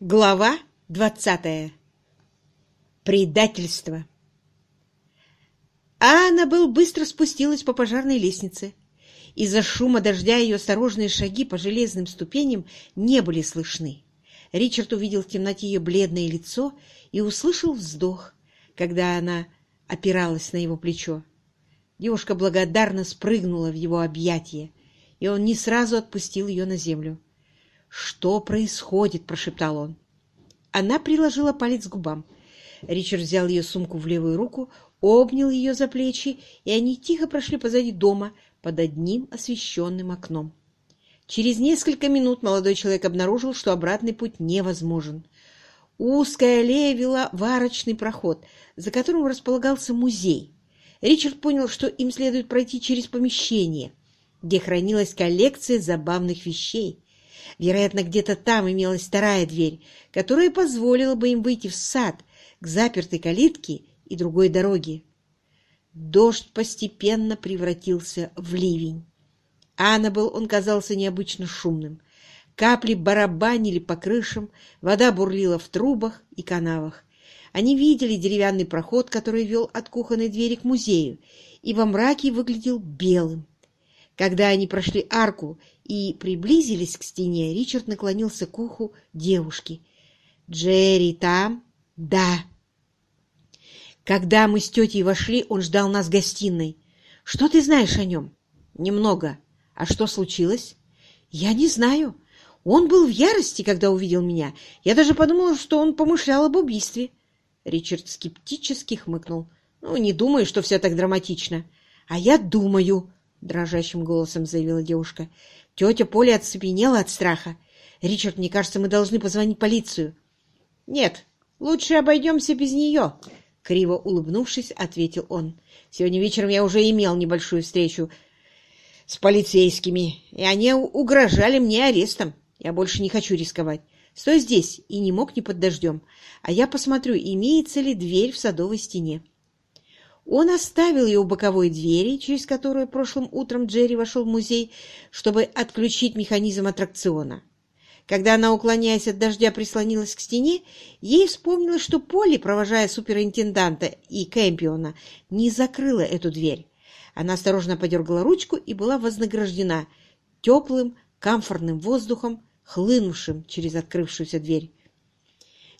Глава двадцатая. Предательство. Аннабелл быстро спустилась по пожарной лестнице. Из-за шума дождя ее осторожные шаги по железным ступеням не были слышны. Ричард увидел в темноте ее бледное лицо и услышал вздох, когда она опиралась на его плечо. Девушка благодарно спрыгнула в его объятия, и он не сразу отпустил ее на землю. «Что происходит?» — прошептал он. Она приложила палец к губам. Ричард взял ее сумку в левую руку, обнял ее за плечи, и они тихо прошли позади дома под одним освещенным окном. Через несколько минут молодой человек обнаружил, что обратный путь невозможен. Узкая аллея вела в арочный проход, за которым располагался музей. Ричард понял, что им следует пройти через помещение, где хранилась коллекция забавных вещей. Вероятно, где-то там имелась вторая дверь, которая позволила бы им выйти в сад к запертой калитке и другой дороге. Дождь постепенно превратился в ливень. Аннабелл он казался необычно шумным. Капли барабанили по крышам, вода бурлила в трубах и канавах. Они видели деревянный проход, который вел от кухонной двери к музею, и во мраке выглядел белым. Когда они прошли арку и приблизились к стене, Ричард наклонился к уху девушки. «Джерри там?» «Да». Когда мы с тетей вошли, он ждал нас в гостиной. «Что ты знаешь о нем?» «Немного. А что случилось?» «Я не знаю. Он был в ярости, когда увидел меня. Я даже подумала, что он помышлял об убийстве». Ричард скептически хмыкнул. «Ну, не думаю, что все так драматично». «А я думаю», — дрожащим голосом заявила девушка. Тетя Поля оцепенела от страха. «Ричард, мне кажется, мы должны позвонить полицию». «Нет, лучше обойдемся без нее», — криво улыбнувшись, ответил он. «Сегодня вечером я уже имел небольшую встречу с полицейскими, и они угрожали мне арестом. Я больше не хочу рисковать. Стой здесь и не мог ни под дождем, а я посмотрю, имеется ли дверь в садовой стене». Он оставил ее у боковой двери, через которую прошлым утром Джерри вошел в музей, чтобы отключить механизм аттракциона. Когда она, уклоняясь от дождя, прислонилась к стене, ей вспомнилось, что Полли, провожая суперинтенданта и Кэмпиона, не закрыла эту дверь. Она осторожно подергала ручку и была вознаграждена теплым, комфортным воздухом, хлынувшим через открывшуюся дверь.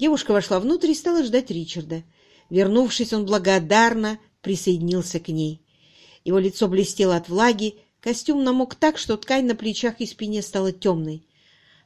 Девушка вошла внутрь и стала ждать Ричарда. Вернувшись, он благодарно присоединился к ней. Его лицо блестело от влаги, костюм намок так, что ткань на плечах и спине стала темной.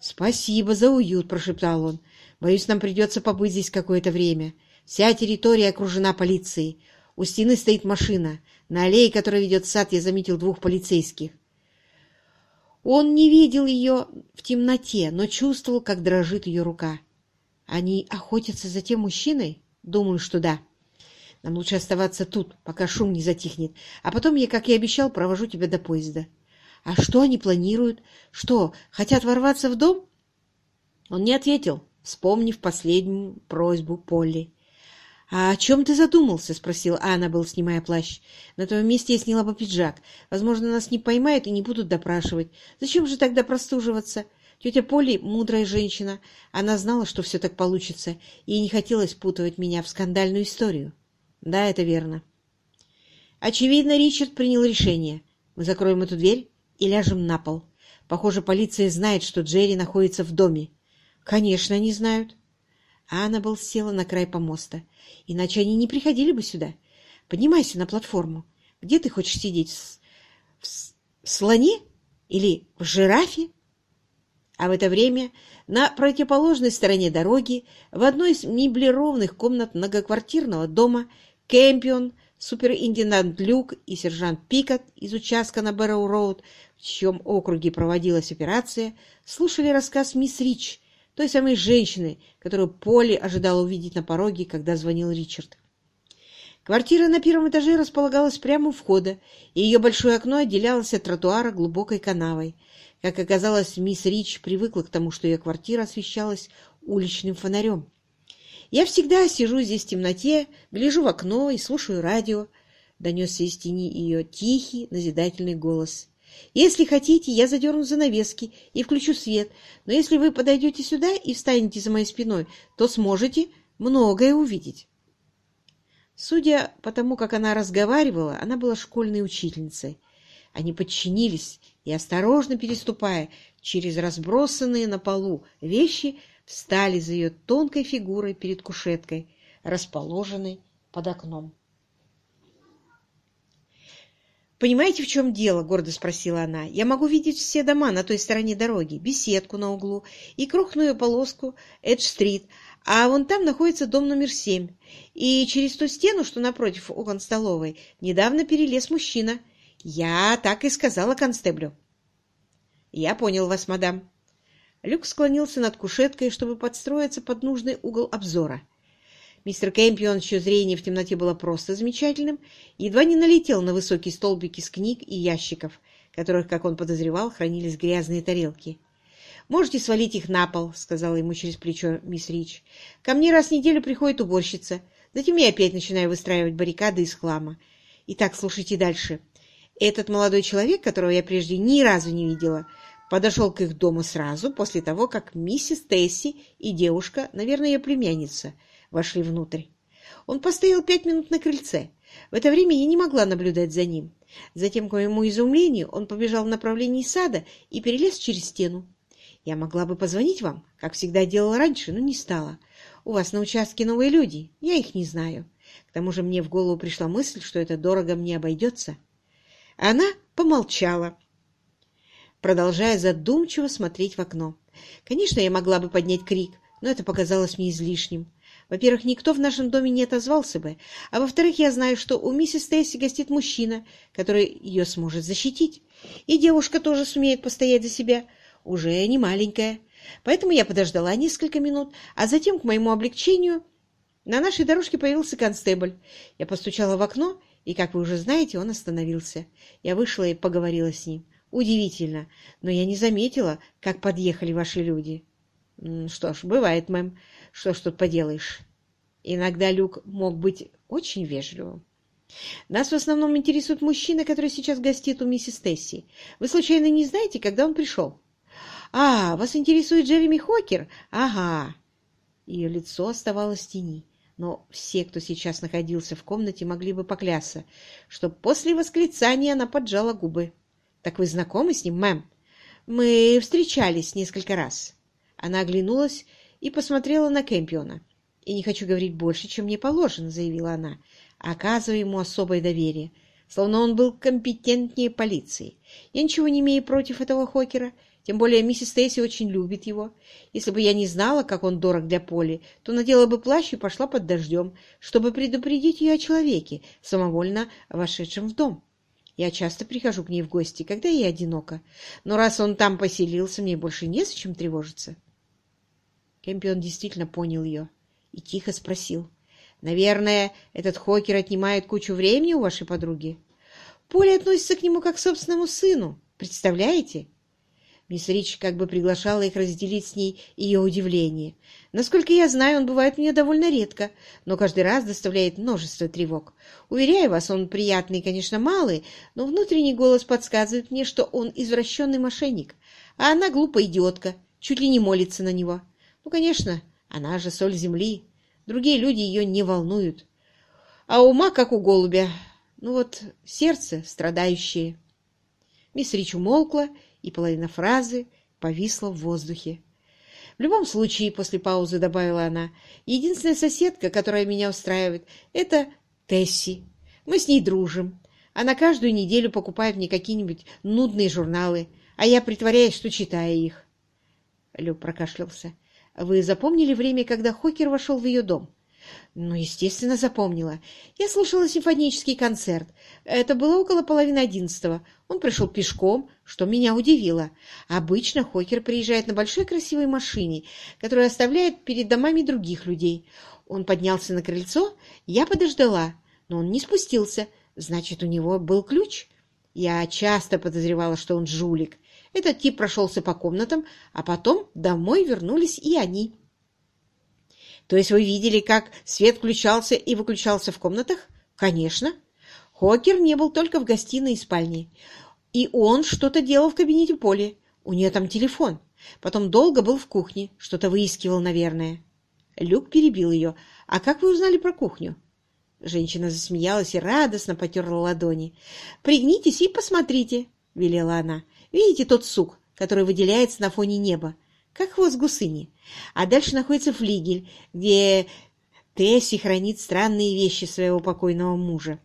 «Спасибо за уют», — прошептал он. «Боюсь, нам придется побыть здесь какое-то время. Вся территория окружена полицией. У стены стоит машина. На аллее, которая ведет в сад, я заметил двух полицейских. Он не видел ее в темноте, но чувствовал, как дрожит ее рука. Они охотятся за тем мужчиной? Думаю, что да. Нам лучше оставаться тут, пока шум не затихнет. А потом я, как и обещал, провожу тебя до поезда. А что они планируют? Что, хотят ворваться в дом? Он не ответил, вспомнив последнюю просьбу Полли. «А о чем ты задумался?» — спросил Аннабелл, снимая плащ. «На твоем месте я сняла бы пиджак. Возможно, нас не поймают и не будут допрашивать. Зачем же тогда простуживаться? Тетя Полли — мудрая женщина. Она знала, что все так получится, и не хотелось путывать меня в скандальную историю». Да, это верно. Очевидно, Ричард принял решение. Мы закроем эту дверь и ляжем на пол. Похоже, полиция знает, что Джерри находится в доме. Конечно, они знают. Аннабелл села на край помоста. Иначе они не приходили бы сюда. Поднимайся на платформу. Где ты хочешь сидеть? В, в, слоне? Или в жирафе? А в это время на противоположной стороне дороги, в одной из меблированных комнат многоквартирного дома, Кэмпион, суперинтендант Люк и сержант Пикот из участка на Бэрроу-Роуд, в чьем округе проводилась операция, слушали рассказ мисс Рич, той самой женщины, которую Полли ожидала увидеть на пороге, когда звонил Ричард. Квартира на первом этаже располагалась прямо у входа, и ее большое окно отделялось от тротуара глубокой канавой. Как оказалось, мисс Рич привыкла к тому, что ее квартира освещалась уличным фонарем. Я всегда сижу здесь в темноте, гляжу в окно и слушаю радио. Донесся из тени ее тихий, назидательный голос. Если хотите, я задерну занавески и включу свет, но если вы подойдете сюда и встанете за моей спиной, то сможете многое увидеть. Судя по тому, как она разговаривала, она была школьной учительницей. Они подчинились и, осторожно переступая через разбросанные на полу вещи, встали за ее тонкой фигурой перед кушеткой, расположенной под окном. «Понимаете, в чем дело?» — гордо спросила она. «Я могу видеть все дома на той стороне дороги, беседку на углу и крохную полоску Эдж-стрит, а вон там находится дом номер семь. И через ту стену, что напротив окон столовой, недавно перелез мужчина. Я так и сказала констеблю». «Я понял вас, мадам». Люк склонился над кушеткой, чтобы подстроиться под нужный угол обзора. Мистер Кэмпион, чье зрение в темноте было просто замечательным, едва не налетел на высокие столбики с книг и ящиков, в которых, как он подозревал, хранились грязные тарелки. «Можете свалить их на пол», — сказала ему через плечо мисс Рич. «Ко мне раз в неделю приходит уборщица. Затем я опять начинаю выстраивать баррикады из хлама. Итак, слушайте дальше. Этот молодой человек, которого я прежде ни разу не видела, подошел к их дому сразу после того, как миссис Тесси и девушка, наверное, ее племянница, — вошли внутрь. Он постоял пять минут на крыльце. В это время я не могла наблюдать за ним. Затем, к моему изумлению, он побежал в направлении сада и перелез через стену. Я могла бы позвонить вам, как всегда делала раньше, но не стала. У вас на участке новые люди, я их не знаю. К тому же мне в голову пришла мысль, что это дорого мне обойдется. Она помолчала, продолжая задумчиво смотреть в окно. Конечно, я могла бы поднять крик, но это показалось мне излишним. Во-первых, никто в нашем доме не отозвался бы, а во-вторых, я знаю, что у миссис Тесси гостит мужчина, который ее сможет защитить. И девушка тоже сумеет постоять за себя, уже не маленькая. Поэтому я подождала несколько минут, а затем, к моему облегчению, на нашей дорожке появился констебль. Я постучала в окно, и, как вы уже знаете, он остановился. Я вышла и поговорила с ним. Удивительно, но я не заметила, как подъехали ваши люди. Что ж, бывает, мэм. Что ж тут поделаешь? Иногда Люк мог быть очень вежливым. Нас в основном интересует мужчина, который сейчас гостит у миссис Тесси. Вы случайно не знаете, когда он пришел? А, вас интересует Джереми Хокер? Ага. Ее лицо оставалось в тени, но все, кто сейчас находился в комнате, могли бы поклясться, что после восклицания она поджала губы. Так вы знакомы с ним, мэм? Мы встречались несколько раз. Она оглянулась и посмотрела на Кэмпиона. «И не хочу говорить больше, чем мне положено», — заявила она, оказывая ему особое доверие, словно он был компетентнее полиции. «Я ничего не имею против этого Хокера, тем более миссис Тейси очень любит его. Если бы я не знала, как он дорог для Поли, то надела бы плащ и пошла под дождем, чтобы предупредить ее о человеке, самовольно вошедшем в дом. Я часто прихожу к ней в гости, когда ей одиноко, но раз он там поселился, мне больше незачем тревожиться». Кэмпион действительно понял ее и тихо спросил. «Наверное, этот Хокер отнимает кучу времени у вашей подруги?» «Поля относится к нему как к собственному сыну. Представляете?» Мисс Рич как бы приглашала их разделить с ней ее удивление. Насколько я знаю, он бывает у нее довольно редко, но каждый раз доставляет множество тревог. Уверяю вас, он приятный, конечно, малый, но внутренний голос подсказывает мне, что он извращенный мошенник, а она глупая идиотка, чуть ли не молится на него. Ну, конечно, она же соль земли. Другие люди ее не волнуют. А ума, как у голубя. Ну вот, сердце страдающее. Мисс Рич умолкла, и половина фразы повисла в воздухе. В любом случае, после паузы добавила она, единственная соседка, которая меня устраивает, это Тесси. Мы с ней дружим. Она каждую неделю покупает мне какие-нибудь нудные журналы, а я притворяюсь, что читаю их. Люб прокашлялся. Вы запомнили время, когда Хокер вошел в ее дом? Ну, естественно, запомнила. Я слушала симфонический концерт. Это было около половины одиннадцатого. Он пришел пешком, что меня удивило. Обычно Хокер приезжает на большой красивой машине, которую оставляет перед домами других людей. Он поднялся на крыльцо, я подождала, но он не спустился. Значит, у него был ключ. Я часто подозревала, что он жулик. Этот тип прошелся по комнатам, а потом домой вернулись и они. То есть вы видели, как свет включался и выключался в комнатах? Конечно. Хокер не был только в гостиной и спальне. И он что-то делал в кабинете Поли. У нее там телефон. Потом долго был в кухне. Что-то выискивал, наверное. Люк перебил ее. «А как вы узнали про кухню?» Женщина засмеялась и радостно потерла ладони. «Пригнитесь и посмотрите», — велела она. «Видите тот сук, который выделяется на фоне неба? Как хвост гусыни. А дальше находится флигель, где Тесси хранит странные вещи своего покойного мужа.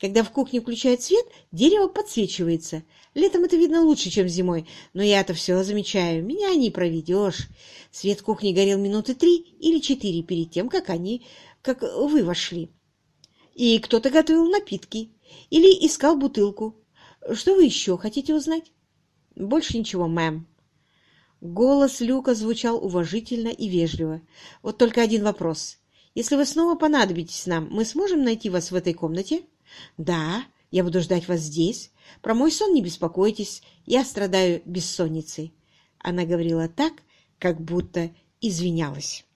Когда в кухне включают свет, дерево подсвечивается. Летом это видно лучше, чем зимой, но я-то все замечаю, меня не проведешь. Свет кухни горел минуты три или четыре перед тем, как они, как вы вошли. И кто-то готовил напитки или искал бутылку. Что вы еще хотите узнать? Больше ничего, мэм. Голос Люка звучал уважительно и вежливо. Вот только один вопрос. Если вы снова понадобитесь нам, мы сможем найти вас в этой комнате? Да, я буду ждать вас здесь. Про мой сон не беспокойтесь, я страдаю бессонницей. Она говорила так, как будто извинялась.